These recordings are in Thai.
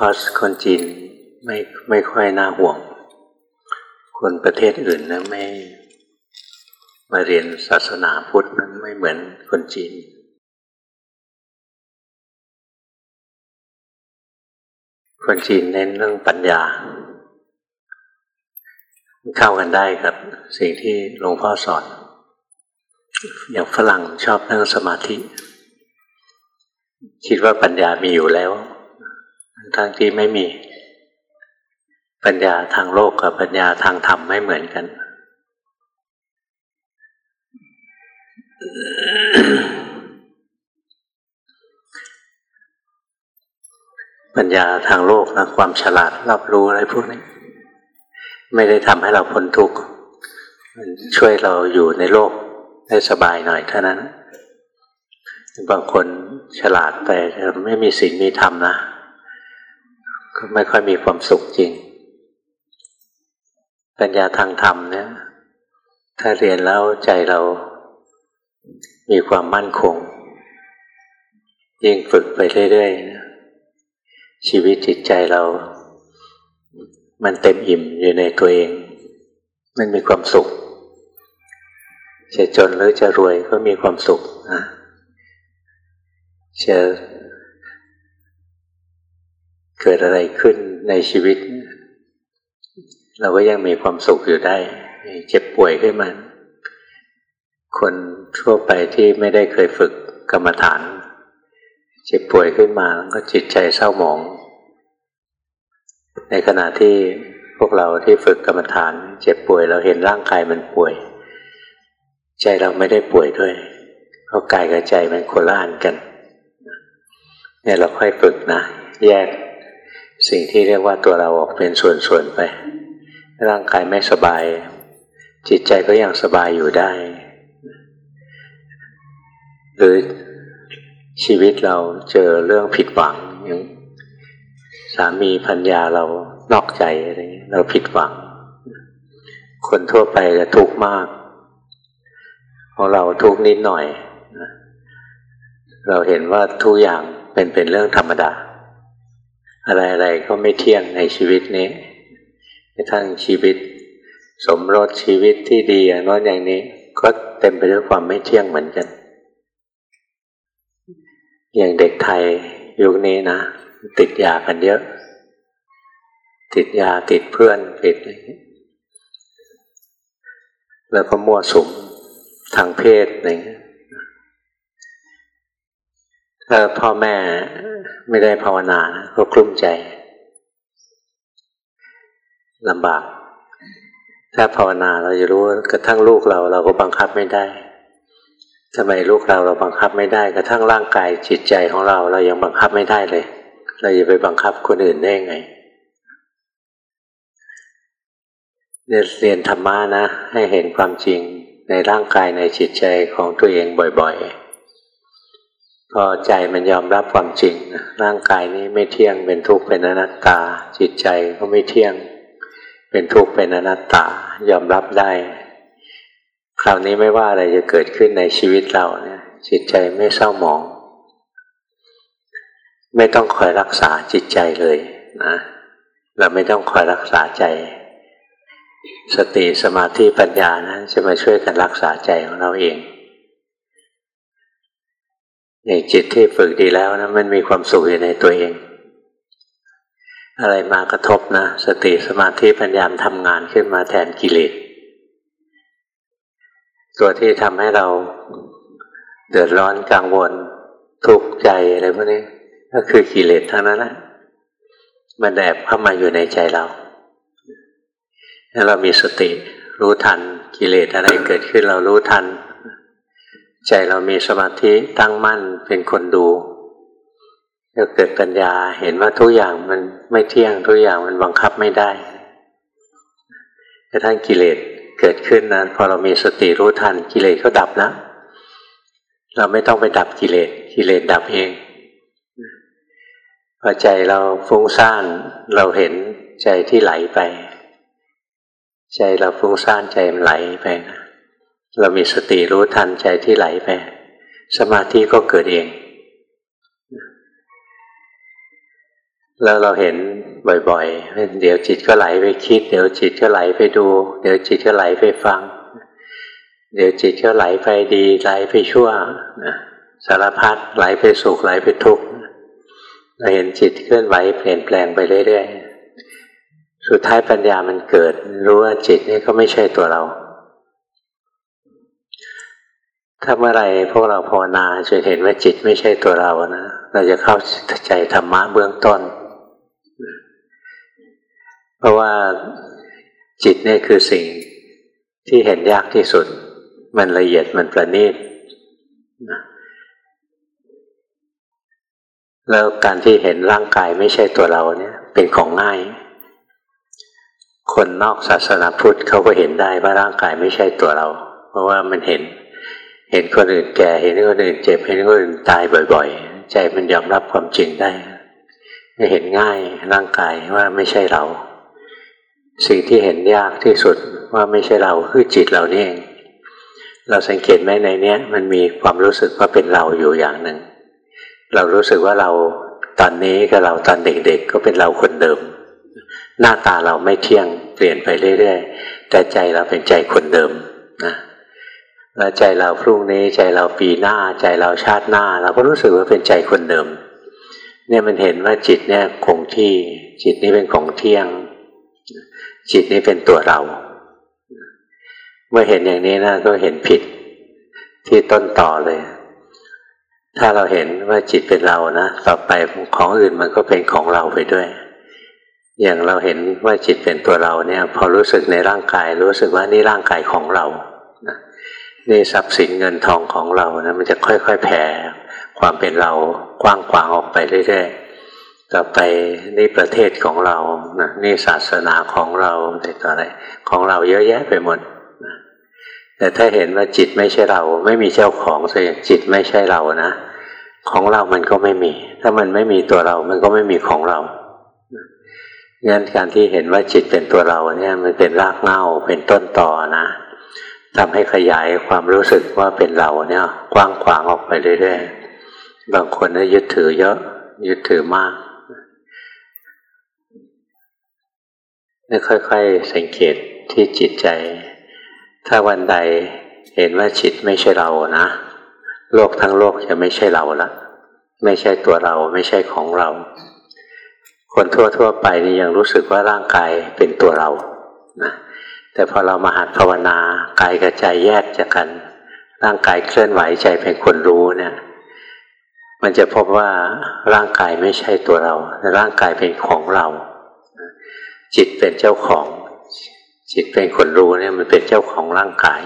คอสคนจีนไม่ไม่ค่อยน่าห่วง คนประเทศอื่นนะไม่มาเรียนศาสนาพุทธนั้นไม่เหมือนคนจีน คนจีนเน้นเรื่องปัญญา เข้ากันได้ครับ สิ่งที่หลวงพ่อสอน อย่างฝรั่งชอบนั่งสมาธิ คิดว่าปัญญามีอยู่แล้ว ทั้งที่ไม่มี ปัญญาทางโลกกับปัญญาทางธรรมไม่เหมือนกัน ปัญญาทางโลกนะความฉลาดรับรู้อะไรพวกนี้ ไม่ได้ทำให้เราพ้นทุกข์มันช่วยเราอยู่ในโลกได้สบายหน่อยเท่านั้น บางคนฉลาดแต่ไม่มีสิ่งมีธรรมนะ ก็ไม่ค่อยมีความสุขจริง ปัญญาทางธรรมเนี่ย ถ้าเรียนแล้วใจเรามีความมั่นคง ยิ่งฝึกไปเรื่อยๆ ชีวิตจิตใจเรา มันเต็มอิ่มอยู่ในตัวเอง มันมีความสุข จะจนหรือจะรวยก็มีความสุขนะจะ เกิดอะไรขึ้นในชีวิต เราก็ยังมีความสุขอยู่ได้ เจ็บป่วยขึ้นมาคนทั่วไปที่ไม่ได้เคยฝึกกรรมฐาน เจ็บป่วยขึ้นมาก็จิตใจเศร้าหมอง ในขณะที่พวกเราที่ฝึกกรรมฐาน เจ็บป่วยเราเห็นร่างกายมันป่วย ใจเราไม่ได้ป่วยด้วย เพราะกายกับใจมันโคละอันกันเนี่ยเราค่อยฝึกนะ แยก สิ่งที่เรียกว่าตัวเราออกเป็นส่วนๆไป ร่างกายไม่สบาย จิตใจก็ยังสบายอยู่ได้ หรือชีวิตเราเจอเรื่องผิดหวังอย่างสามีพัญญาเรานอกใจอะไรเงี้ยเราผิดหวัง คนทั่วไปจะทุกข์มากของเราทุกข์นิดหน่อย เราเห็นว่าทุกอย่างเป็นเป็นเรื่องธรรมดา อะไรๆก็ไม่เที่ยงในชีวิตนี้ทั้งชีวิต สมรสชีวิตที่ดีอย่างน้อยอย่างนี้ ก็เต็มไปด้วยความไม่เที่ยงเหมือนกัน อย่างเด็กไทยยุคนี้นะ ติดยากันเยอะ ติดยาติดเพื่อนติดอะไรแล้วก็มั่วสุมทางเพศอะไรเงี้ย ถ้าพ่อแม่ไม่ได้ภาวนาก็กลุ้มใจลำบาก ถ้าภาวนาเราจะรู้กระทั่งลูกเราเราก็บังคับไม่ได้ทำไมลูกเราเราบังคับไม่ได้ กระทั่งร่างกายจิตใจของเราเรายังบังคับไม่ได้เลย เราจะไปบังคับคนอื่นได้ไงเนี่ยเรียนธรรมะนะ ให้เห็นความจริงในร่างกายในจิตใจของตัวเองบ่อย ๆ พอใจมันยอมรับความจริงร่างกายนี้ไม่เที่ยงเป็นทุกข์เป็นอนัตตา จิตใจก็ไม่เที่ยง เป็นทุกข์เป็นอนัตตายอมรับได้ คราวนี้ไม่ว่าอะไรจะเกิดขึ้นในชีวิตเราเนี่ย จิตใจไม่เศร้าหมอง ไม่ต้องคอยรักษาจิตใจเลยนะเราไม่ต้องคอยรักษาใจ สติสมาธิปัญญานะจะมาช่วยกันรักษาใจของเราเอง อย่างจิตที่ฝึกดีแล้วนะมันมีความสุขอยู่ในตัวเอง อะไรมากระทบนะ สติสมาธิปัญญาทำงานขึ้นมาแทนกิเลสตัวที่ทำให้เราเดือดร้อนกังวล ทุกข์ใจอะไรพวกนี้ ก็คือกิเลสทั้งนั้นแหละมันแอบเข้ามาอยู่ในใจเราถ้าเรามีสติรู้ทันกิเลสอะไรเกิดขึ้นเรารู้ทัน ใจเรามีสมาธิตั้งมั่นเป็นคนดูก็เกิดปัญญาเห็นว่าทุกอย่างมันไม่เที่ยงทุกอย่างมันบังคับไม่ได้กระทั่งกิเลสเกิดขึ้นนะพอเรามีสติรู้ทันกิเลสก็ดับแล้วเราไม่ต้องไปดับกิเลสกิเลสดับเองพอใจเราฟุ้งซ่านเราเห็นใจที่ไหลไป ใจเราฟุ้งซ่านใจมันไหลไปนะ เรามีสติรู้ทันใจที่ไหลไป สมาธิก็เกิดเอง แล้วเราเห็นบ่อยๆ เดี๋ยวจิตก็ไหลไปคิด เดี๋ยวจิตก็ไหลไปดู เดี๋ยวจิตก็ไหลไปฟัง เดี๋ยวจิตก็ไหลไปดีไหลไปชั่วสารพัดไหลไปสุขไหลไปทุกข์เราเห็นจิตเคลื่อนไหวเปลี่ยนแปลงไปเรื่อยๆ สุดท้ายปัญญามันเกิด รู้ว่าจิตนี่ก็ไม่ใช่ตัวเรา ถ้าเมื่อไรพวกเราภาวนาจนเห็นว่าจิตไม่ใช่ตัวเรานะเราจะเข้าใจธรรมะเบื้องต้น เพราะว่าจิตนี่คือสิ่งที่เห็นยากที่สุด มันละเอียดมันประณีตแล้วการที่เห็นร่างกายไม่ใช่ตัวเราเนี่ย เป็นของง่าย คนนอกศาสนาพุทธเขาก็เห็นได้ว่าร่างกายไม่ใช่ตัวเรา เพราะว่ามันเห็น เห็นคนอื่นแก่ เห็นคนอื่นเจ็บ เห็นคนอื่นตายบ่อยๆ ใจมันยอมรับความจริงได้เห็นง่ายร่างกายว่าไม่ใช่เรา สิ่งที่เห็นยากที่สุดว่าไม่ใช่เราคือจิตเรานี่เอง เราสังเกตไหมในเนี้ยมันมีความรู้สึกว่าเป็นเราอยู่อย่างหนึ่ง เรารู้สึกว่าเราตอนนี้กับเราตอนเด็กๆ ก็เป็นเราคนเดิม หน้าตาเราไม่เที่ยงเปลี่ยนไปเรื่อยๆ แต่ใจเราเป็นใจคนเดิมนะ แล้วใจเราพรุ่งนี้ใจเราปีหน้า ใจเราชาติหน้า เราก็รู้สึกว่าเป็นใจคนเดิม เนี่ยมันเห็นว่าจิตเนี่ยคงที่ จิตนี้เป็นของเที่ยง จิตนี้เป็นตัวเรา เมื่อเห็นอย่างนี้นะก็เห็นผิดที่ต้นต่อเลย ถ้าเราเห็นว่าจิตเป็นเรานะต่อไปของอื่นมันก็เป็นของเราไปด้วย อย่างเราเห็นว่าจิตเป็นตัวเราเนี่ย พอรู้สึกในร่างกาย รู้สึกว่านี่ร่างกายของเรา นี่ทรัพย์สินเงินทองของเรานะมันจะค่อยๆแผ่ความเป็นเรากว้างขวางออกไปเรื่อยๆต่อไปนี่ประเทศของเรานะนี่ศาสนาของเราอะไรต่ออะไรของเราเยอะแยะไปหมดแต่ถ้าเห็นว่าจิตไม่ใช่เรา ไม่มีเจ้าของแสดงจิตไม่ใช่เรานะของเรามันก็ไม่มี ถ้ามันไม่มีตัวเรา มันก็ไม่มีของเรางั้นการที่เห็นว่าจิตเป็นตัวเราเนี่ยมันเป็นรากเหง้าเป็นต้นต่อนะ ทำให้ขยายความรู้สึกว่าเป็นเราเนี่ย กว้างขวางออกไปเรื่อยๆ บางคนก็ยึดถือเยอะ ยึดถือมากนี่ค่อยๆ สังเกตที่จิตใจ ถ้าวันใดเห็นว่าจิตไม่ใช่เรานะ โลกทั้งโลกจะไม่ใช่เราละไม่ใช่ตัวเราไม่ใช่ของเรา คนทั่วๆไปนี่ยังรู้สึกว่าร่างกายเป็นตัวเรานะ แต่พอเรามาหัดภาวนากายกับใจแยกจากกัน ร่างกายเคลื่อนไหวใจเป็นคนรู้เนี่ย มันจะพบว่าร่างกายไม่ใช่ตัวเราแต่ร่างกายเป็นของเรา จิตเป็นเจ้าของ จิตเป็นคนรู้เนี่ยมันเป็นเจ้าของร่างกาย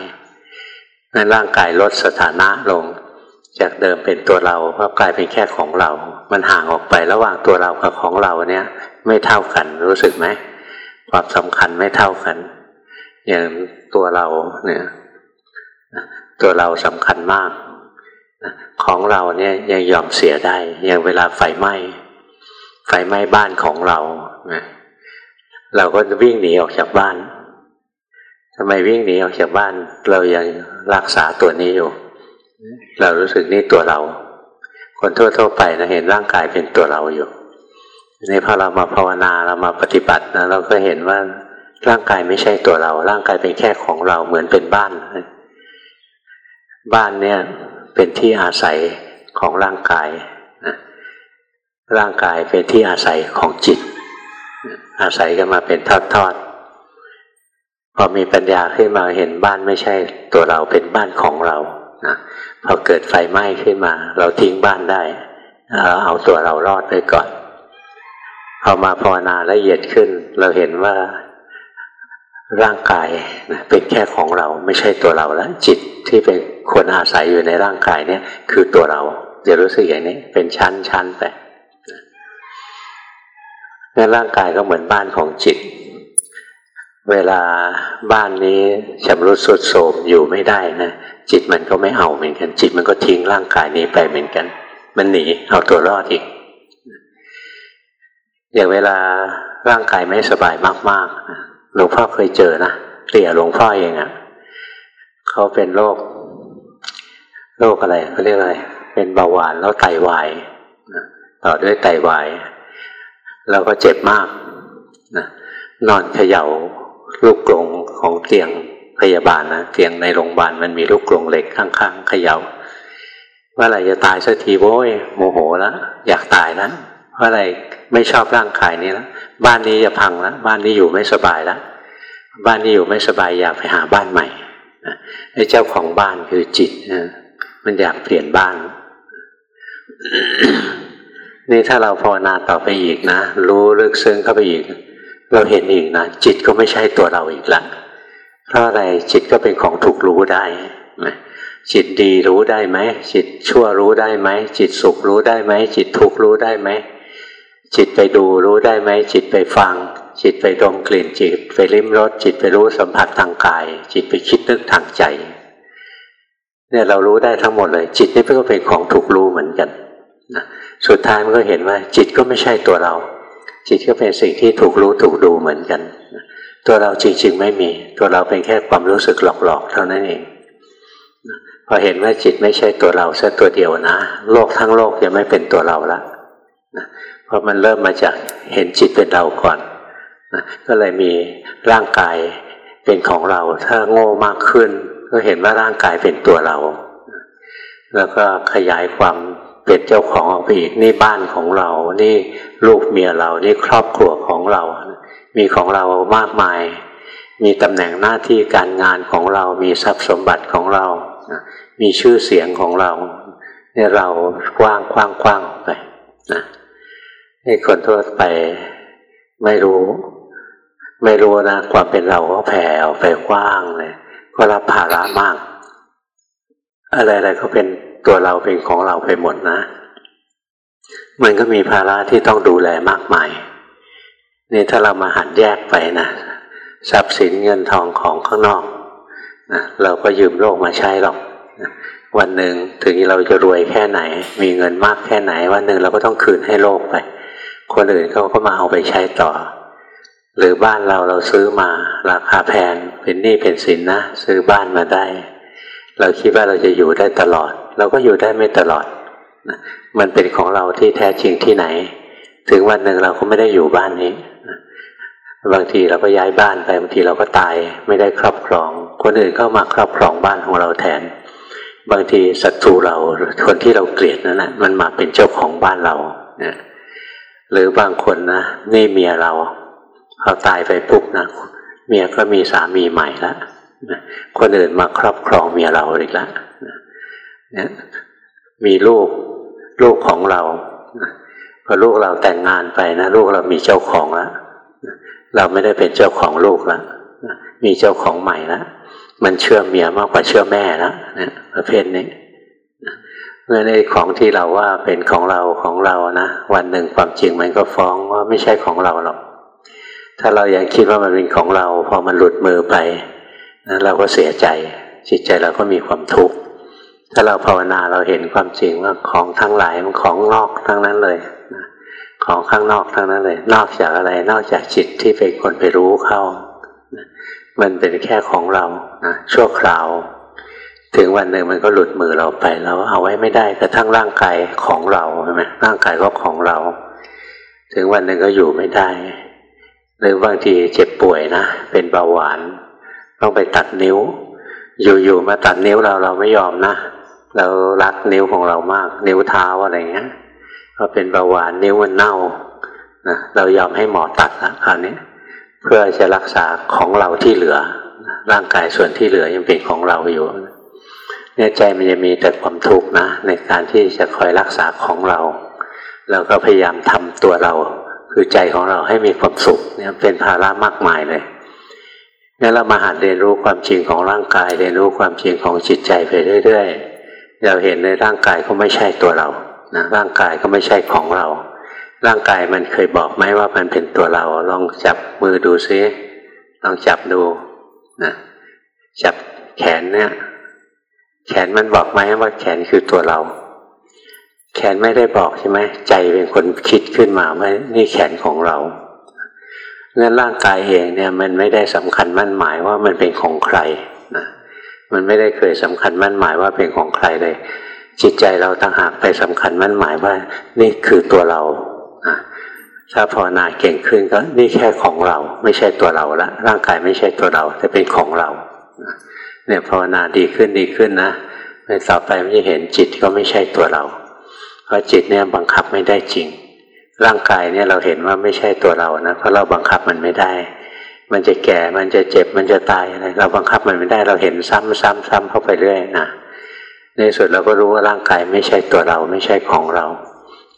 นั้นร่างกายลดสถานะลง จากเดิมเป็นตัวเราก็กลายเป็นแค่ของเรา มันห่างออกไประหว่างตัวเรากับของเราเนี่ย ไม่เท่ากันรู้สึกไหมความสำคัญไม่เท่ากัน อย่างตัวเราเนี่ยตัวเราสำคัญมาก ของเราเนี่ยยังยอมเสียได้ อย่างเวลาไฟไหม้ ไฟไหม้บ้านของเรา เราก็จะวิ่งหนีออกจากบ้านทำไมวิ่งหนีออกจากบ้าน เรายังรักษาตัวนี้อยู่ เรารู้สึกนี่ตัวเรา คนทั่วๆไปนะเห็นร่างกายเป็นตัวเราอยู่ในพอเรามาภาวนาเรามาปฏิบัตินะเราก็เห็นว่า ร่างกายไม่ใช่ตัวเรา ร่างกายเป็นแค่ของเราเหมือนเป็นบ้าน บ้านเนี่ยเป็นที่อาศัยของร่างกายนะร่างกายเป็นที่อาศัยของจิต อาศัยกันมาเป็นทอดๆพอมีปัญญาขึ้นมาเห็นบ้านไม่ใช่ตัวเราเป็นบ้านของเรานะพอเกิดไฟไหม้ขึ้นมา เราทิ้งบ้านได้เอาตัวเรารอดไปก่อนพอมาภาวนาละเอียดขึ้น เราเห็นว่า ร่างกายนะเป็นแค่ของเราไม่ใช่ตัวเราแล้ว จิตที่เป็นคนอาศัยอยู่ในร่างกายเนี่ย คือตัวเราจะรู้สึกอย่างนี้ เป็นชั้นชั้นไปงั้นร่างกายก็เหมือนบ้านของจิต เวลาบ้านนี้ชำรุดสุดโทรมอยู่ไม่ได้นะจิตมันก็ไม่เอาเหมือนกัน จิตมันก็ทิ้งร่างกายนี้ไปเหมือนกัน มันหนีเอาตัวรอดอีก อย่างเวลาร่างกายไม่สบายมากๆ หลวงพ่อเคยเจอนะเตี่ยหลวงพ่อเองอะ่ะเขาเป็นโรคโรคอะไรเขาเรียกอะไร เป็นเบาหวานแล้วไตวายต่อด้วยไตวายเราก็เจ็บมากนะนอนเขย่าลูกกรงของเตียงพยาบาลนะเตียงในโรงพยาบาลมันมีลูกกรงเหล็กข้างๆเขยา่าว่าอะไรจะตายสักทีโว้ยโมโหแล้วอยากตายแล้วว่าอะไรไม่ชอบร่างกายนี้แล้ว บ้านนี้จะพังแล้วบ้านนี้อยู่ไม่สบายแล้วบ้านนี้อยู่ไม่สบายอยากไปหาบ้านใหม่ไอ้เจ้าของบ้านคือจิตมันอยากเปลี่ยนบ้าน นี่ถ้าเราภาวนาต่อไปอีกนะ รู้ลึกซึ้งเข้าไปอีก เราเห็นอีกนะ จิตก็ไม่ใช่ตัวเราอีกละเพราะอะไรจิตก็เป็นของถูกรู้ได้จิตดีรู้ได้ไหมจิตชั่วรู้ได้ไหมจิตสุขรู้ได้ไหมจิตทุกข์รู้ได้ไหม จิตไปดูรู้ได้ไหมจิตไปฟัง จิตไปดมกลิ่นจิต ไปลิ้มรสจิตไปรู้สัมผัสทางกาย จิตไปคิดนึกทางใจ เนี่ยเรารู้ได้ทั้งหมดเลย จิตนี่ก็เป็นของถูกรู้เหมือนกันนะสุดท้ายมันก็เห็นว่า จิตก็ไม่ใช่ตัวเรา จิตก็เป็นสิ่งที่ถูกรู้ถูกดูเหมือนกันตัวเราจริงๆไม่มี ตัวเราเป็นแค่ความรู้สึกหลอกๆ เท่านั้นเองพอเห็นว่าจิตไม่ใช่ตัวเราแค่ตัวเดียวนะ โลกทั้งโลกยังไม่เป็นตัวเราละ เพราะมันเริ่มมาจากเห็นจิตเป็นเราก่อนนะก็เลยมีร่างกายเป็นของเรา ถ้าโง่มากขึ้น ก็เห็นว่าร่างกายเป็นตัวเรา แล้วก็ขยายความเป็นเจ้าของออกไปอีกนี่บ้านของเรา นี่ลูกเมียเรา นี่ครอบครัวของเรา มีของเรามากมาย มีตำแหน่งหน้าที่การงานของเรา มีทรัพย์สมบัติของเรา มีชื่อเสียงของเราเนี่ยเรากว้างกว้างกว้างไปนะ ให้คนทั่วไปไม่รู้ ไม่รู้นะความเป็นเราก็แผ่ออกไปกว้างเลยก็รับภาระมาก อะไรๆก็เป็นตัวเราเป็นของเราไปหมดนะ มันก็มีภาระที่ต้องดูแลมากมายนี่ถ้าเรามาหันแยกไปนะทรัพย์สินเงินทองของข้างนอกนะเราก็ยืมโลกมาใช้หรอกวันหนึ่งถึงเราจะรวยแค่ไหน มีเงินมากแค่ไหน วันหนึ่งเราก็ต้องคืนให้โลกไป คนอื่นเขาก็มาเอาไปใช้ต่อ หรือบ้านเราเราซื้อมา ราคาแพงเป็นหนี้เป็นสินนะซื้อบ้านมาได้ เราคิดว่าเราจะอยู่ได้ตลอด เราก็อยู่ได้ไม่ตลอดมันเป็นของเราที่แท้จริงที่ไหน ถึงวันหนึ่งเราก็ไม่ได้อยู่บ้านนี้บางทีเราก็ย้ายบ้านไปบางทีเราก็ตายไม่ได้ครอบครอง คนอื่นเข้ามาครอบครองบ้านของเราแทน บางทีศัตรูเราคนที่เราเกลียดนั่นแหละมันมาเป็นเจ้าของบ้านเราเนี่ย หรือบางคนนะนี่เมียเราเขาตายไปปุ๊บนะเมียก็มีสามีใหม่ล้วคนอื่นมาครอบครองเมียเราอีกล้วเนี่ยมีลูกลูกของเราพอลูกเราแต่งงานไปนะลูกเรามีเจ้าของแล้วเราไม่ได้เป็นเจ้าของลูกแล้วมีเจ้าของใหม่แล้วมันเชื่อเมียมากกว่าเชื่อแม่แล้วนะประเภทนี้ เมื่อในของที่เราว่าเป็นของเราของเรานะวันหนึ่งความจริงมันก็ฟ้องว่าไม่ใช่ของเราหรอก ถ้าเรายังคิดว่ามันเป็นของเรา พอมันหลุดมือไปนะเราก็เสียใจ จิตใจเราก็มีความทุกข์ถ้าเราภาวนาเราเห็นความจริงว่าของทั้งหลายมันของนอกทั้งนั้นเลยนะของข้างนอกทั้งนั้นเลย นอกจากอะไรนอกจากจิตที่เป็นคนไปรู้เข้ามันเป็นแค่ของเรานะชั่วคราว ถึงวันหนึ่งมันก็หลุดมือเราไปเราเอาไว้ไม่ได้กระทั่งร่างกายของเราใช่ไหมร่างกายก็ของเรา ถึงวันหนึ่งก็อยู่ไม่ได้ หรือบางทีเจ็บป่วยนะเป็นเบาหวาน ต้องไปตัดนิ้ว อยู่ๆมาตัดนิ้วเราเราไม่ยอมนะเรารักนิ้วของเรามาก นิ้วเท้าอะไรเงี้ยพอเป็นเบาหวานนิ้วมันเน่านะเรายอมให้หมอตัดละคราวนี้เพื่อจะรักษาของเราที่เหลือ ร่างกายส่วนที่เหลือยังเป็นของเราอยู่ เนี่ยใจมันจะมีแต่ความทุกข์นะ ในการที่จะคอยรักษาของเรา เราก็พยายามทำตัวเรา คือใจของเราให้มีความสุขเนี่ยเป็นภาระมากมายเลยงั้นเรามาหัดเรียนรู้ความจริงของร่างกาย เรียนรู้ความจริงของจิตใจไปเรื่อยๆ เราเห็นในร่างกายก็ไม่ใช่ตัวเรานะร่างกายก็ไม่ใช่ของเรา ร่างกายมันเคยบอกไหมว่ามันเป็นตัวเรา ลองจับมือดูซิลองจับดูนะจับแขนเนี่ย แขนมันบอกไหมว่าแขนคือตัวเรา แขนไม่ได้บอกใช่ไหมใจเป็นคนคิดขึ้นมาว่านี่แขนของเรางั้นร่างกายเองเนี่ยมันไม่ได้สำคัญมั่นหมายว่ามันเป็นของใครนะมันไม่ได้เคยสำคัญมั่นหมายว่าเป็นของใครเลย จิตใจเราต่างหากไปสำคัญมั่นหมายว่า นี่คือตัวเราถ้าภาวนาเก่งขึ้นก็นี่แค่ของเรา ไม่ใช่ตัวเราละร่างกายไม่ใช่ตัวเรา แต่เป็นของเรา เนี่ยภาวนาดีขึ้นดีขึ้นนะในต่อไปมันจะเห็นจิตก็ไม่ใช่ตัวเรา เพราะจิตเนี่ยบังคับไม่ได้จริง ร่างกายเนี่ยเราเห็นว่าไม่ใช่ตัวเรานะเพราะเราบังคับมันไม่ได้ มันจะแก่มันจะเจ็บมันจะตายอะไรเราบังคับมันไม่ได้เราเห็นซ้ำซ้ำซ้ำเข้าไปเรื่อยนะในสุดเราก็รู้ว่าร่างกายไม่ใช่ตัวเราไม่ใช่ของเรา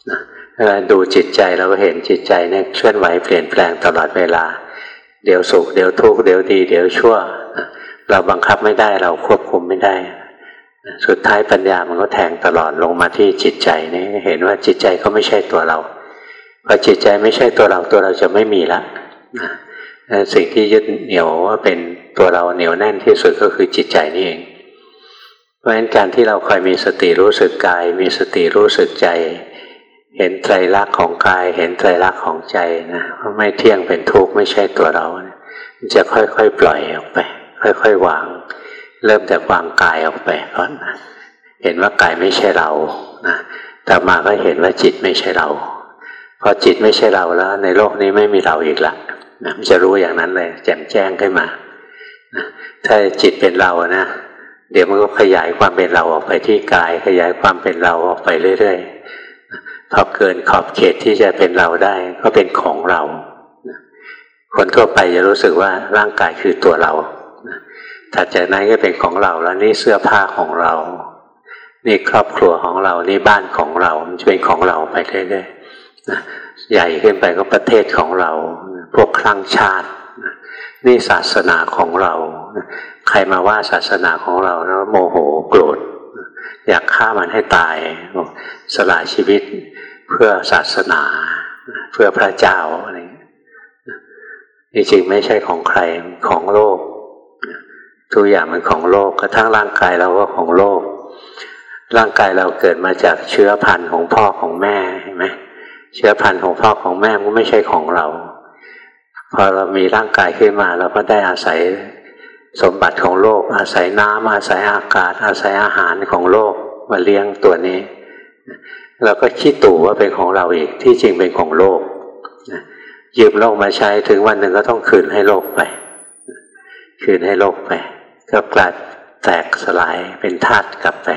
นะดูจิตใจเราก็เห็นจิตใจเนี่ยเคลื่อนไหวเปลี่ยนแปลงตลอดเวลา เดี๋ยวสุขเดี๋ยวทุกข์เดี๋ยวดี เดี๋ยวชั่ว เราบังคับไม่ได้เราควบคุมไม่ได้ สุดท้ายปัญญามันก็แทงตลอดลงมาที่จิตใจนี่เห็นว่าจิตใจก็ไม่ใช่ตัวเราพอจิตใจไม่ใช่ตัวเราตัวเราจะไม่มีละสิ่งที่ยึดเหนี่ยวว่าเป็นตัวเราเหนียวแน่นที่สุดก็คือจิตใจนี่เองเพราะฉะนั้นการที่เราคอยมีสติรู้สึกกาย มีสติรู้สึกใจ เห็นไตรลักษณ์ของกาย เห็นไตรลักษณ์ของใจนะว่าไม่เที่ยงเป็นทุกข์ไม่ใช่ตัวเรา จะค่อยๆปล่อยออกไป ค่อยๆวาง เริ่มจากวางกายออกไปก่อนนะเห็นว่ากายไม่ใช่เรานะต่อมาก็เห็นว่าจิตไม่ใช่เรา พอจิตไม่ใช่เราแล้ว ในโลกนี้ไม่มีเราอีกละนะมันจะรู้อย่างนั้นเลยแจ่มแจ้งขึ้นมานะถ้าจิตเป็นเรานะเดี๋ยวมันก็ขยายความเป็นเราออกไปที่กาย ขยายความเป็นเราออกไปเรื่อยๆพอเกินขอบเขตที่จะเป็นเราได้ ก็เป็นของเรา คนทั่วไปจะรู้สึกว่าร่างกายคือตัวเรา ถัดจากนั้นก็เป็นของเราแล้วนี่เสื้อผ้าของเรา นี่ครอบครัวของเรา นี่บ้านของเรา มันจะเป็นของเราไปเรื่อยๆใหญ่ขึ้นไปก็ประเทศของเรา พวกครั้งชาติ นี่ศาสนาของเรา ใครมาว่าศาสนาของเราแล้วโมโหโกรธ อยากฆ่ามันให้ตาย สละชีวิตเพื่อศาสนา เพื่อพระเจ้าอะไรจริงๆไม่ใช่ของใครของโลก ทุกอย่างมันของโลกกระทั่งร่างกายเราก็ของโลก ร่างกายเราเกิดมาจากเชื้อพันธุ์ของพ่อของแม่เห็นไหมเชื้อพันธุ์ของพ่อของแม่มันไม่ใช่ของเรา พอเรามีร่างกายขึ้นมา เราก็ได้อาศัยสมบัติของโลก อาศัยน้ำอาศัยอากาศ อาศัยอาหารของโลกมาเลี้ยงตัวนี้ เราก็คิดตู่ว่าเป็นของเราอีกที่จริงเป็นของโลกยืมโลกมาใช้ถึงวันหนึ่งก็ต้องคืนให้โลกไป คืนให้โลกไป ก็กลายแตกสลายเป็นธาตุกลับไป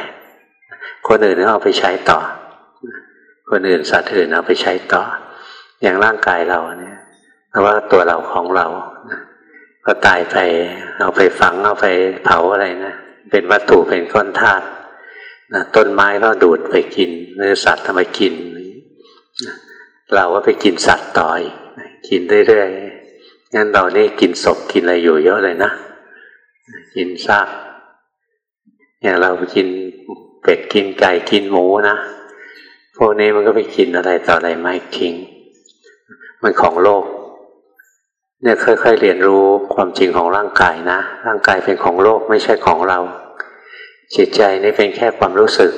คนอื่นเอาไปใช้ต่อ คนอื่นสัตว์อื่นเอาไปใช้ต่อ อย่างร่างกายเราเนี่ยเพราะว่าตัวเราของเราก็ตายไปเอาไปฝังเอาไปเผาอะไรนะเป็นวัตถุเป็นก้อนธาตุต้นไม้ก็ดูดไปกินเนื้อสัตว์ทำไมกิน เราก็ไปกินสัตว์ต่อยกินเรื่อยๆงั้นเรานี่กินศพกินอะไรอยู่เยอะเลยนะ กินซากอย่างเรากินเป็ดกินไก่กินหมูนะพวกนี้มันก็ไปกินอะไรต่ออะไรไม่ทิ้ง มันของโลก เนี่ยค่อยๆเรียนรู้ความจริงของร่างกายนะ ร่างกายเป็นของโลกไม่ใช่ของเรา จิตใจนี่เป็นแค่ความรู้สึก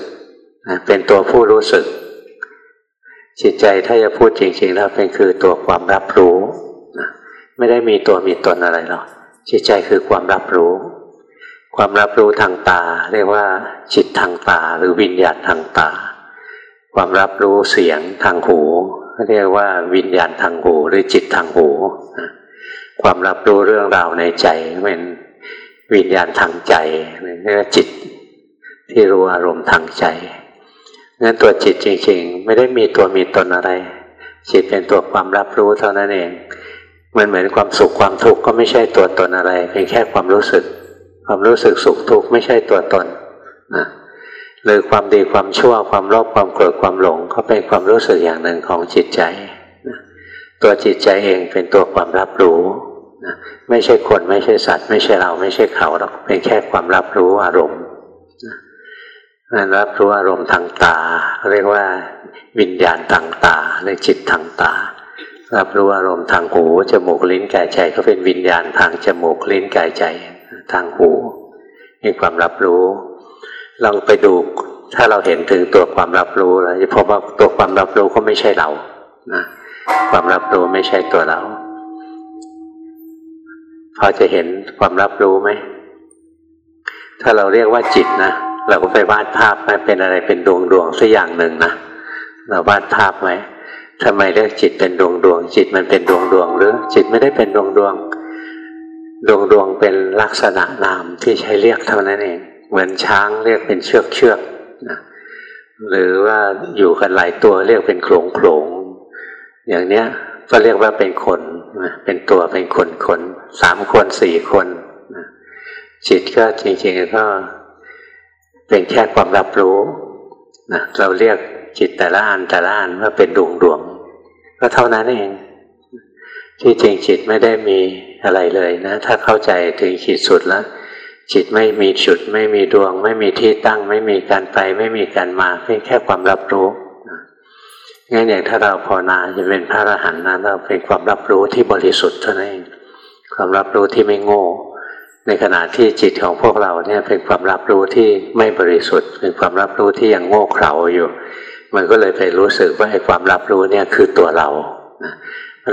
นะเป็นตัวผู้รู้สึก จิตใจถ้าจะพูดจริง ๆ แล้วเป็นคือตัวความรับรู้นะไม่ได้มีตัวมีตนอะไรหรอกจิตใจคือความรับรู้ ความรับรู้ทางตา เรียกว่า จิตทางตา หรือวิญญาณทางตา ความรับรู้เสียงทางหู เรียกว่าวิญญาณทางหูหรือจิตทางหูความรับรู้เรื่องราวในใจเป็นวิญญาณทางใจเรียกว่าจิตที่รู้อารมณ์ทางใจนั้นตัวจิตจริงๆ ไม่ได้มีตัวมีตนอะไร จิตเป็นตัวความรับรู้เท่านั้นเอง มันเหมือนความสุขความทุกข์ก็ไม่ใช่ตัวตนอะไรเป็นแค่ความรู้สึก ความรู้สึกสุขทุกข์ไม่ใช่ตัวตนนะหรือความดีความชั่วความโลภความโกรธความหลงก็เป็นความรู้สึกอย่างหนึ่งของจิตใจตัวจิตใจเองเป็นตัวความรับรู้ไม่ใช่คนไม่ใช่สัตว์ ไม่ใช่เราไม่ใช่เขาหรอกเป็นแค่ความรับรู้อารมณ์นั่นรับรู้อารมณ์ทางตา เรียกว่าวิญญาณทางตาเรียกจิตทางตา รับรู้อารมณ์ทางหูจมูกลิ้นกายใจก็เป็นวิญญาณทางจมูกลิ้นกายใจ ทางหูมีความรับรู้ ลองไปดูถ้าเราเห็นถึงตัวความรับรู้แล้วจะพบว่าตัวความรับรู้ก็ไม่ใช่เรานะความรับรู้ไม่ใช่ตัวเรา พอจะเห็นความรับรู้ไหม ถ้าเราเรียกว่าจิตนะเราก็ไปวาดภาพไหมเป็นอะไรเป็นดวงดวงสักอย่างหนึ่งนะเราวาดภาพไหมทำไมเรียกจิตเป็นดวงดวงจิตมันเป็นดวงดวงหรือ จิตไม่ได้เป็นดวงดวง ดวงดวงเป็นลักษณะนามที่ใช้เรียกเท่านั้นเอง เหมือนช้างเรียกเป็นเชือกเชือกนะหรือว่าอยู่กันหลายตัวเรียกเป็นโขลงโขลงอย่างเนี้ยก็เรียกว่าเป็นคน เป็นตัวเป็นคนคนสามคนสี่คนจิตก็จริงๆก็เป็นแค่ความรับรู้นะเราเรียกจิตแต่ละอันแต่ละอันว่าเป็นดวงดวงก็เท่านั้นเอง ที่จริงจิตไม่ได้มีอะไรเลยนะ ถ้าเข้าใจถึงขีดสุดแล้ว จิตไม่มีจุด ไม่มีดวง ไม่มีที่ตั้ง ไม่มีการไป ไม่มีการมาเพียงแค่ความรับรู้งั้นอย่างถ้าเราภาวนาจะเป็นพระอรหันต์นะเราเป็นความรับรู้ที่บริสุทธิ์เท่านั้นเองความรับรู้ที่ไม่โง่ ในขณะที่จิตของพวกเราเนี่ยเป็นความรับรู้ที่ไม่บริสุทธิ์ เป็นความรับรู้ที่ยังโง่เขลาอยู่ มันก็เลยไปรู้สึกว่าไอ้ความรับรู้เนี่ยคือตัวเรานะ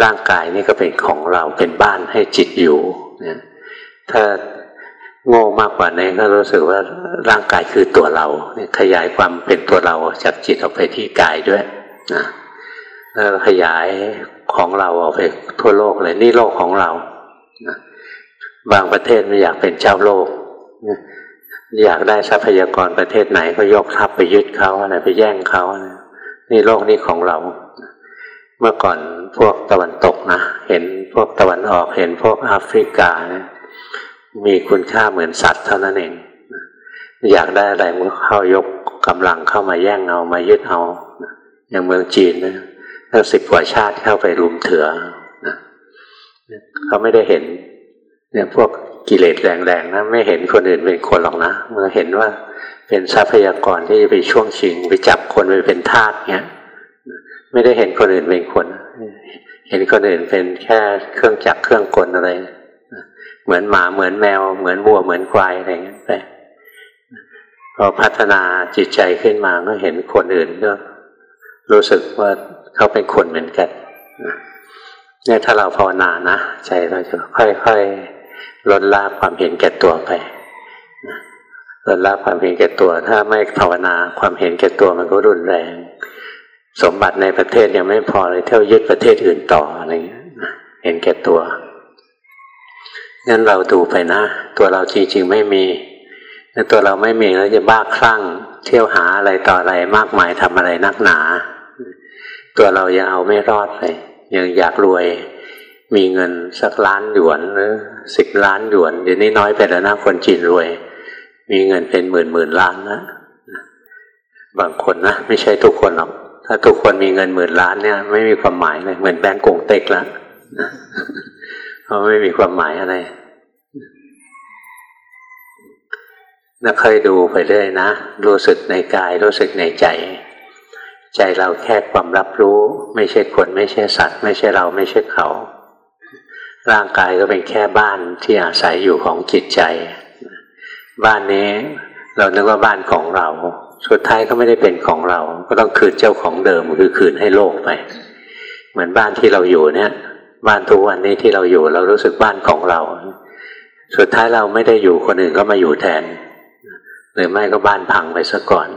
ร่างกายนี่ก็เป็นของเราเป็นบ้านให้จิตอยู่นะถ้าโง่มากกว่านี้ก็รู้สึกว่าร่างกายคือตัวเราขยายความเป็นตัวเราจากจิตออกไปที่กายด้วยนะแล้วขยายของเราออกไปทั่วโลกเลยนี่โลกของเรานะบางประเทศไม่อยากเป็นเจ้าโลก อยากได้ทรัพยากรประเทศไหนก็ยกทัพไปยึดเขาอะไรไปแย่งเขา นี่โลกนี้ของเรา เมื่อก่อนพวกตะวันตกนะ เห็นพวกตะวันออกเห็นพวกแอฟริกานะมีคุณค่าเหมือนสัตว์เท่านั้นเองอยากได้อะไรมันเข้ายกกำลังเข้ามาแย่งเอามายึดเอาอย่างเมืองจีนนะตั้งสิบกว่าชาติเข้าไปรุมเถือนะเขาไม่ได้เห็น เนี่ยพวกกิเลสแรงๆนะไม่เห็นคนอื่นเป็นคนหรอกนะเมื่อเห็นว่าเป็นทรัพยากรที่จะไปช่วงชิง ไปจับคนไปเป็นทาสเนี่ย ไม่ได้เห็นคนอื่นเป็นคน เห็นคนอื่นเป็นแค่เครื่องจักรเครื่องกลอะไร เหมือนหมาเหมือนแมว เหมือนวัวเหมือนควายอะไรอย่างเงี้ยไปพอพัฒนาจิตใจขึ้นมาก็เห็นคนอื่นก็รู้สึกว่าเขาเป็นคนเหมือนกันเนี่ยถ้าเราภาวนานะใจเราจะค่อยๆลดละความเห็นแก่ตัวไปลดละความเห็นแก่ตัว ถ้าไม่ภาวนาความเห็นแก่ตัวมันก็รุนแรง สมบัติในประเทศยังไม่พอเลยเที่ยวยึดประเทศอื่นต่ออะไรเงี้ยเห็นแก่ตัวงั้นเราดูไปนะ ตัวเราจริงๆไม่มีตัวเราไม่มีแล้วจะบ้าคลั่ง เที่ยวหาอะไรต่ออะไรมากมายทำอะไรนักหนา ตัวเรายังเอาไม่รอดเลยยังอยากรวย มีเงินสักล้านหยวนหรือสิบล้านหยวนเดี๋ยวนี้น้อยไปแล้วนะคนจีนรวย มีเงินเป็นหมื่นหมื่นล้านนะบางคนนะไม่ใช่ทุกคนหรอก ถ้าทุกคนมีเงินหมื่นล้านเนี่ย ไม่มีความหมายเลยเหมือนแบงก์กงเต็กแล้วเพราะไม่มีความหมายอะไรนะค่อยดูไปเรื่อยนะ รู้สึกในกาย รู้สึกในใจ ใจเราแค่ความรับรู้ ไม่ใช่คน ไม่ใช่สัตว์ ไม่ใช่เราไม่ใช่เขา ร่างกายก็เป็นแค่บ้านที่อาศัยอยู่ของจิตใจ บ้านนี้เรานึกว่าบ้านของเรา สุดท้ายก็ไม่ได้เป็นของเรา ก็ต้องคืนเจ้าของเดิมคือคืนให้โลกไป เหมือนบ้านที่เราอยู่เนี่ย บ้านทุกวันนี้ที่เราอยู่ เรารู้สึกบ้านของเรา สุดท้ายเราไม่ได้อยู่คนอื่นก็มาอยู่แทน หรือไม่ก็บ้านพังไปซะก่อน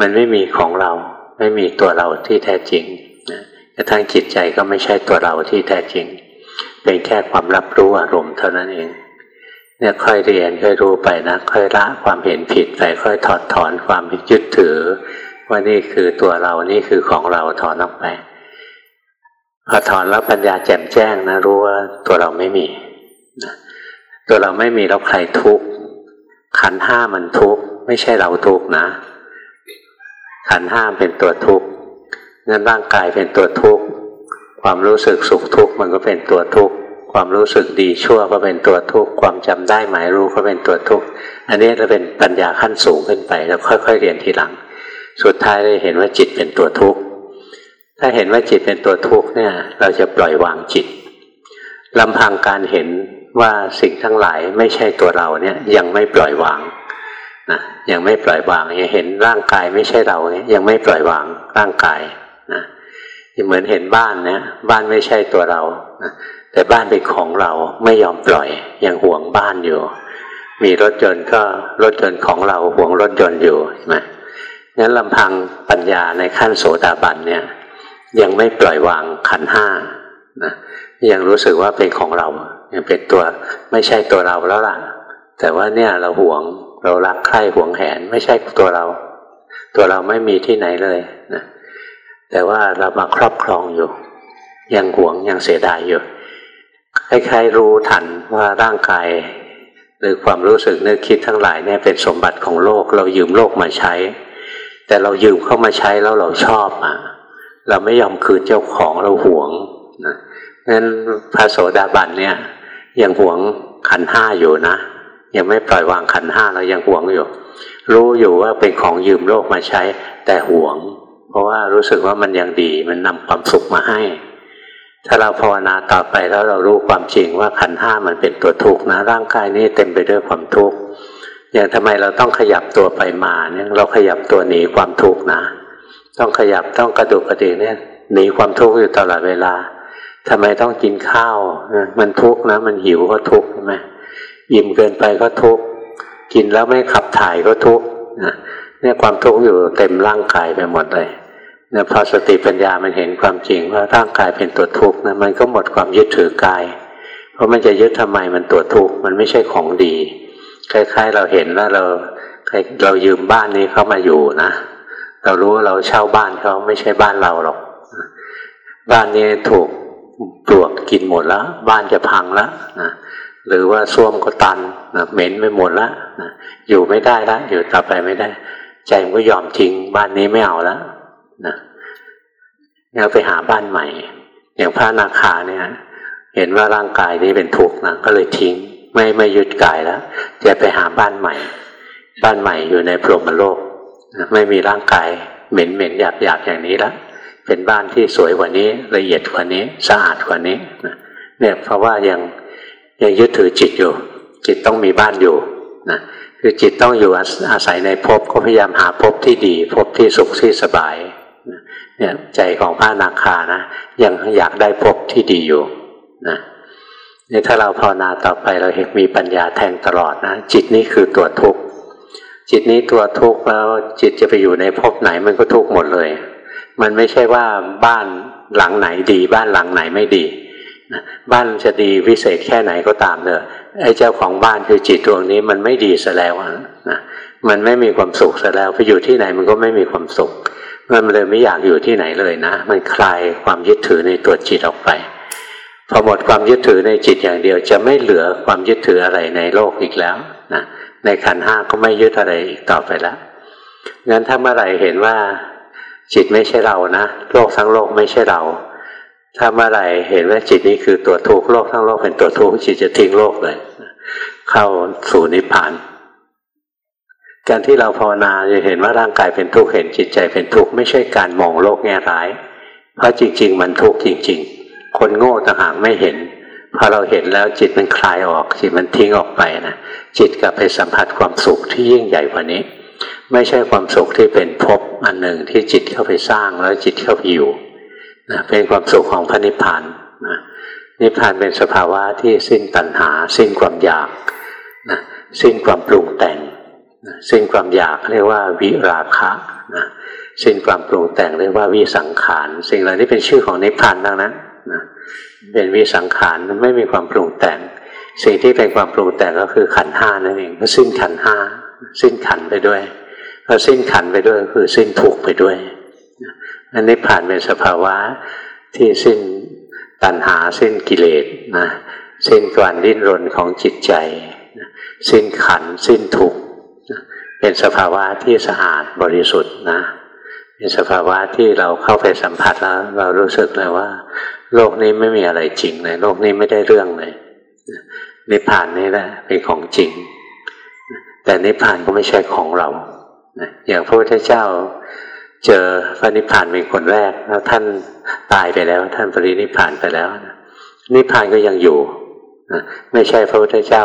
มันไม่มีของเรา ไม่มีตัวเราที่แท้จริงนะกระทั่งจิตใจก็ไม่ใช่ตัวเราที่แท้จริง เป็นแค่ความรับรู้อารมณ์เท่านั้นเอง เนี่ยค่อยเรียนค่อยรู้ไปนะค่อยละความเห็นผิดไปค่อยถอดถอนความยึดถือ ว่านี่คือตัวเรานี่คือของเราถอนออกไปพอถอนแล้วปัญญาแจ่มแจ้งนะรู้ว่าตัวเราไม่มีตัวเราไม่มีแล้วใครทุกข์ขันห้ามันทุกข์ไม่ใช่เราทุกข์นะ ขันห้ามเป็นตัวทุกข์งั้นร่างกายเป็นตัวทุกข์ความรู้สึกสุขทุกข์มันก็เป็นตัวทุกข์ ความรู้สึกดีชั่วก็เป็นตัวทุกข์ความจำได้หมายรู้ก็เป็นตัวทุกข์อันนี้เราเป็นปัญญาขั้นสูงขึ้นไปแล้วค่อย ๆ เรียนทีหลัง สุดท้ายเราเห็นว่าจิตเป็นตัวทุกข์ถ้าเห็นว่าจิตเป็นตัวทุกข์เนี่ย เราจะปล่อยวางจิตลำพังการเห็นว่าสิ่งทั้งหลายไม่ใช่ตัวเราเนี่ยยังไม่ปล่อยวางนะยังไม่ปล่อยวางยังเห็นร่างกายไม่ใช่เราเนี่ยยังไม่ปล่อยวางร่างกายนะเหมือนเห็นบ้านเนี่ยบ้านไม่ใช่ตัวเรานะ แต่บ้านเป็นของเราไม่ยอมปล่อยยังห่วงบ้านอยู่ มีรถยนต์ก็รถยนต์ของเราห่วงรถยนต์อยู่ใช่ไหมงั้นลำพังปัญญาในขั้นโสดาบันเนี่ยยังไม่ปล่อยวางขันห้านะยังรู้สึกว่าเป็นของเรา ยังเป็นตัวไม่ใช่ตัวเราแล้วล่ะ แต่ว่าเนี่ยเราหวงเรารักใคร่หวงแหนไม่ใช่ตัวเรา ตัวเราไม่มีที่ไหนเลยนะแต่ว่าเรามาครอบครองอยู่ ยังหวงยังเสียดายอยู่ คล้ายๆรู้ทันว่าร่างกายหรือความรู้สึกนึกคิดทั้งหลายเนี่ยเป็นสมบัติของโลก เรายืมโลกมาใช้ แต่เรายืมเข้ามาใช้แล้วเราชอบอะเราไม่ยอมคืนเจ้าของเราหวงนะนั้นพระโสดาบันเนี่ยยังหวงขันห้าอยู่นะ ยังไม่ปล่อยวางขันห้าเรายังหวงอยู่ รู้อยู่ว่าเป็นของยืมโลกมาใช้ แต่หวง เพราะว่ารู้สึกว่ามันยังดีมันนำความสุขมาให้ ถ้าเราภาวนาต่อไปแล้วเรารู้ความจริงว่าขันห้ามันเป็นตัวทุกข์นะ ร่างกายนี้เต็มไปด้วยความทุกข์อย่างทำไมเราต้องขยับตัวไปมาเนี่ยเราขยับตัวหนีความทุกข์นะ ต้องขยับต้องกระดุกกระดิกเนี่ยหนีความทุกข์อยู่ตลอดเวลาทำไมต้องกินข้าวมันทุกข์นะ มันหิวก็ทุกข์ใช่ไหมอิ่มเกินไปก็ทุกข์กินแล้วไม่ขับถ่ายก็ทุกข์เนี่ยความทุกข์อยู่เต็มร่างกายไปหมดเลย นี่ยพอสติปัญญามันเห็นความจริงว่าร่างกายเป็นตัวทุกข์นะมันก็หมดความยึดถือกาย เพราะมันจะยึดทำไมมันตัวทุกข์มันไม่ใช่ของดี คล้าย ๆ เราเห็นว่าเราเรายืมบ้านนี้เข้ามาอยู่นะเรารู้ว่าเราเช่าบ้านเขาไม่ใช่บ้านเราหรอก บ้านนี้ถูกปลวกกินหมดแล้วบ้านจะพังแล้วนะหรือว่าส้วมก็ตันนะเหม็นไปหมดแล้วนะอยู่ไม่ได้แล้วอยู่ต่อไปไม่ได้ ใจมันก็ยอมทิ้งบ้านนี้ไม่เอาแล้ว นะแล้วไปหาบ้านใหม่ อย่างพระนาคาเนี่ย เห็นว่าร่างกายนี้เป็นทุกข์นะก็เลยทิ้ง ไม่ไม่ยึดกายแล้วจะไปหาบ้านใหม่ บ้านใหม่อยู่ในพรหมโลกไม่มีร่างกายเหม็นเหม็นหยาบหยาบอย่างนี้ละเป็นบ้านที่สวยกว่านี้ ละเอียดกว่านี้สะอาดกว่านี้เนี่ยเพราะว่ายังยังยึดถือจิตอยู่ จิตต้องมีบ้านอยู่นะคือจิตต้องอยู่อาศัยในภพก็พยายามหาภพที่ดีภพที่สุขที่สบาย เนี่ยใจของพระนาคานะยังอยากได้ภพที่ดีอยู่นะนี่ถ้าเราภาวนาต่อไปเราเห็นมีปัญญาแทงตลอดนะจิตนี้คือตัวทุกข์จิตนี้ตัวทุกข์แล้วจิตจะไปอยู่ในภพไหนมันก็ทุกข์หมดเลย มันไม่ใช่ว่าบ้านหลังไหนดี บ้านหลังไหนไม่ดีบ้านจะดีวิเศษแค่ไหนก็ตามเนอะไอ้เจ้าของบ้านคือจิตดวงนี้มันไม่ดีซะแล้วนะมันไม่มีความสุขซะแล้วไปอยู่ที่ไหนมันก็ไม่มีความสุข มันเลยไม่อยากอยู่ที่ไหนเลยนะ มันคลายความยึดถือในตัวจิตออกไป พอหมดความยึดถือในจิตอย่างเดียว จะไม่เหลือความยึดถืออะไรในโลกอีกแล้วนะในขันห้าก็ไม่ยึดอะไรอีกต่อไปแล้วงั้นถ้าเมื่อไหร่เห็นว่า จิตไม่ใช่เรานะโลกทั้งโลกไม่ใช่เรา ถ้าเมื่อไหร่เห็นว่าจิตนี้คือตัวทุกข์โลกทั้งโลกเป็นตัวทุกข์จิตจะทิ้งโลกเลย เข้าสู่นิพพาน การที่เราภาวนาจะเห็นว่าร่างกายเป็นทุกข์เห็นจิตใจเป็นทุกข์ไม่ใช่การมองโลกแง่ร้าย เพราะจริง ๆ มันทุกข์จริง ๆ คนโง่ต่างหากไม่เห็นพอเราเห็นแล้วจิตมันคลายออกจิตมันทิ้งออกไปนะจิตกลับไปสัมผัสความสุขที่ยิ่งใหญ่กว่านี้ ไม่ใช่ความสุขที่เป็นภพอันหนึ่งที่จิตเข้าไปสร้างแล้วจิตเข้าไปอยู่นะเป็นความสุขของพระนิพพานนะนิพพานเป็นสภาวะที่สิ้นตัณหา สิ้นความอยากนะสิ้นความปรุงแต่ง นะสิ้นความอยากเรียกว่าวิราคะนะสิ้นความปรุงแต่งเรียกว่าวิสังขารสิ่งเหล่านี้เป็นชื่อของนิพพานดังนั้นนะเป็นวิสังขารไม่มีความปรุงแต่ง สิ่งที่เป็นความปรุงแต่งก็คือขันห้านั่นเองก็สิ้นขันห้าสิ้นขันไปด้วยพอสิ้นขันไปด้วยก็คือสิ้นทุกไปด้วยอันนี้ผ่านเป็นสภาวะที่สิ้นตัณหาสิ้นกิเลสนะสิ้นการดิ้นรนของจิตใจ สิ้นขันสิ้นทุก เป็นสภาวะที่สะอาดบริสุทธิ์นะเป็นสภาวะที่เราเข้าไปสัมผัสแล้ว เรารู้สึกเลยว่า โลกนี้ไม่มีอะไรจริงเลยโลกนี้ไม่ได้เรื่องเลยนิพพานนี่แหละเป็นของจริง แต่นิพพานก็ไม่ใช่ของเราอย่างพระพุทธเจ้าเจอพระนิพพานเป็นคนแรกแล้วท่านตายไปแล้ว ท่านปรินิพพานไปแล้วนิพพานก็ยังอยู่ไม่ใช่พระพุทธเจ้า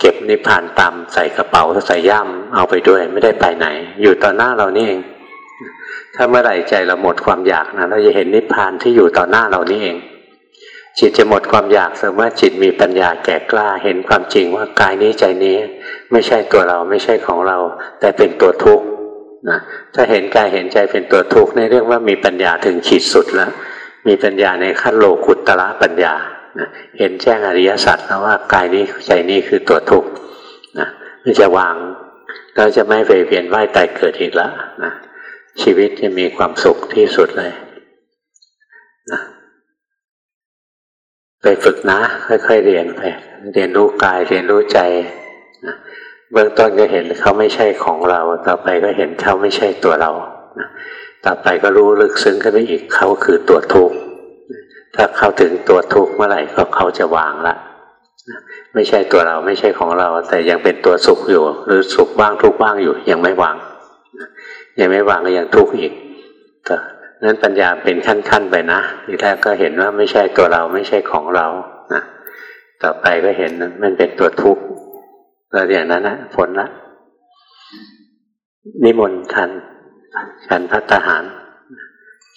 เก็บนิพพานตามใส่กระเป๋าใส่ย่ำเอาไปด้วยไม่ได้ไปไหน อยู่ต่อหน้าเรานี่เอง ถ้าเมื่อไหร่ใจเราหมดความอยากนะเราจะเห็นนิพพานที่อยู่ต่อหน้าเรานี่เอง จิตจะหมดความอยากสมมติจิตมีปัญญาแก่กล้าเห็นความจริงว่ากายนี้ใจนี้ ไม่ใช่ตัวเราไม่ใช่ของเรา แต่เป็นตัวทุกข์นะถ้าเห็นกายเห็นใจเป็นตัวทุกข์ในเรื่องว่ามีปัญญาถึงขีดสุดแล้วมีปัญญาในขั้นโลกุตตะปัญญา นะเห็นแจ้งอริยสัจแล้วว่ากายนี้ใจนี้คือตัวทุกข์นะมันจะวางเราจะไม่ไปเวียนว่ายตายเกิดอีกแล้วนะชีวิตจะมีความสุขที่สุดเลยนะไปฝึกนะ ค่อยๆเรียนไป เรียนรู้กายเรียนรู้ใจนะเบื้องต้นก็เห็นเขาไม่ใช่ของเรา ต่อไปก็เห็นเขาไม่ใช่ตัวเรานะต่อไปก็รู้ลึกซึ้งขึ้นไปอีกเขาคือตัวทุกข์ ถ้าเข้าถึงตัวทุกข์เมื่อไหร่ก็เขาจะวางละไม่ใช่ตัวเราไม่ใช่ของเรา แต่ยังเป็นตัวสุขอยู่ หรือสุขบ้างทุกข์บ้างอยู่ ยังไม่วาง ยังไม่วางก็ยังทุกข์อีกนั้นปัญญาเป็นขั้นๆไปนะทีแรกก็เห็นว่าไม่ใช่ตัวเราไม่ใช่ของเรานะต่อไปก็เห็นมันเป็นตัวทุกข์แล้วอย่างนั้นนะผลละนิมนต์ทันฉันพัฒหาร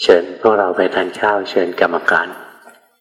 เชิญพวกเราไปทานข้าวเชิญกรรมการ